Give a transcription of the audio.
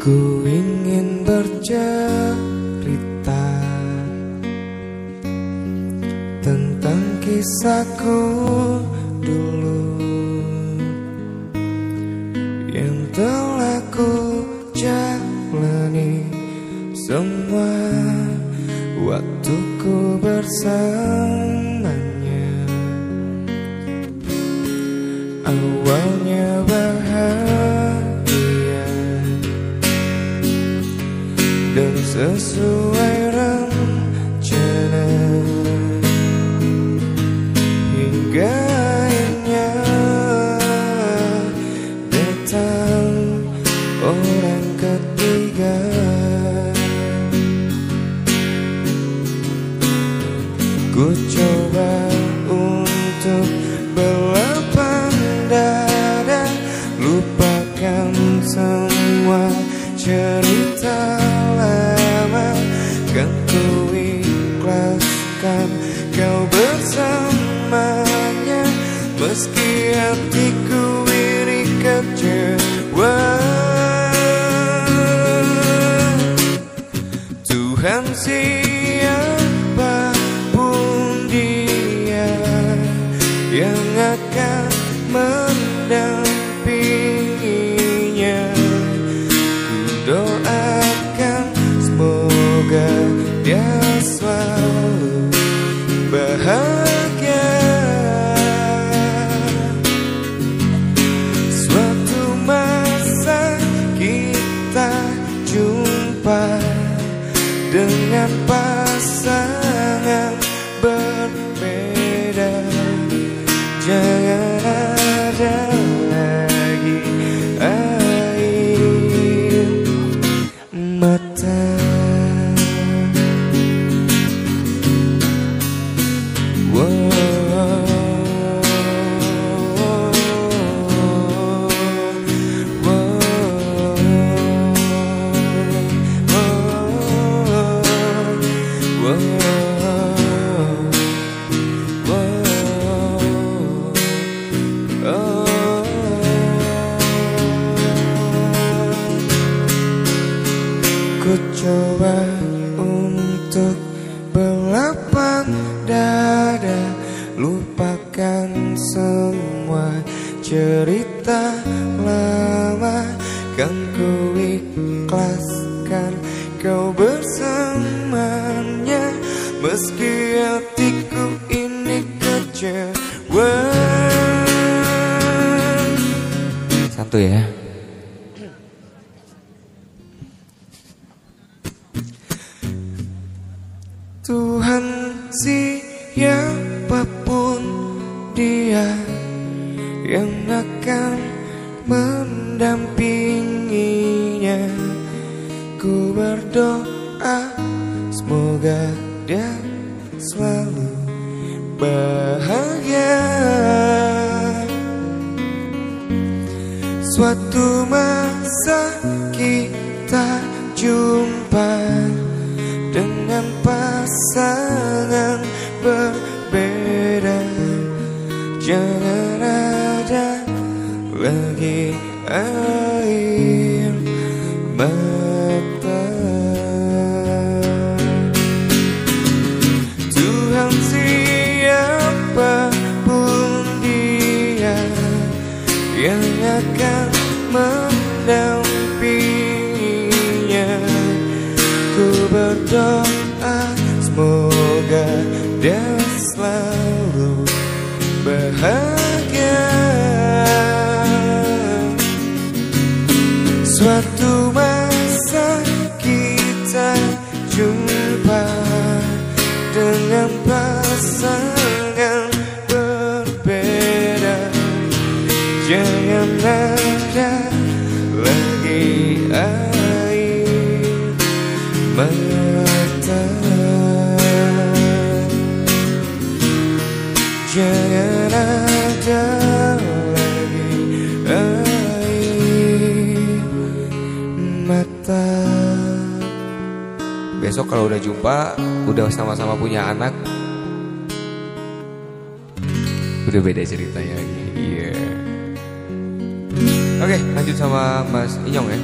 Ku ingin bercerita Tentang kisahku dulu Yang telah ku jalani Semua waktuku bersamanya. Awalnya bahagia sesuai rencana. Hingga akhirnya Datang orang ketiga. Ku coba kau bersamanya. Meski hatiku ini kecewa. Tuhan siapa pun dia yang akan mendampinginya. Ku doakan semoga dia selalu dengan pasangan berbeda. Jangan Ku coba untuk berlapang dada Lupakan semua cerita lama Kan ku ikhlaskan kau bersamanya Meski hatiku ini kecewa Satu ya. Siapa pun dia yang akan mendampinginya. Ku berdoa semoga dia selalu bahagia. Suatu masa kita jumpa dengan pasangan berbeda. Jangan ada lagi air mata. Tuhan siapa pun dia yang akan mendampinginya. Ku berdoa semoga dia selalu bahagia. Suatu masa kita jumpa dengan pasangan berbeda. Jangan ada lagi air mata Besok kalau udah jumpa, udah sama-sama punya anak, udah beda ceritanya. Iya. Oke, lanjut sama Mas Inyong ya.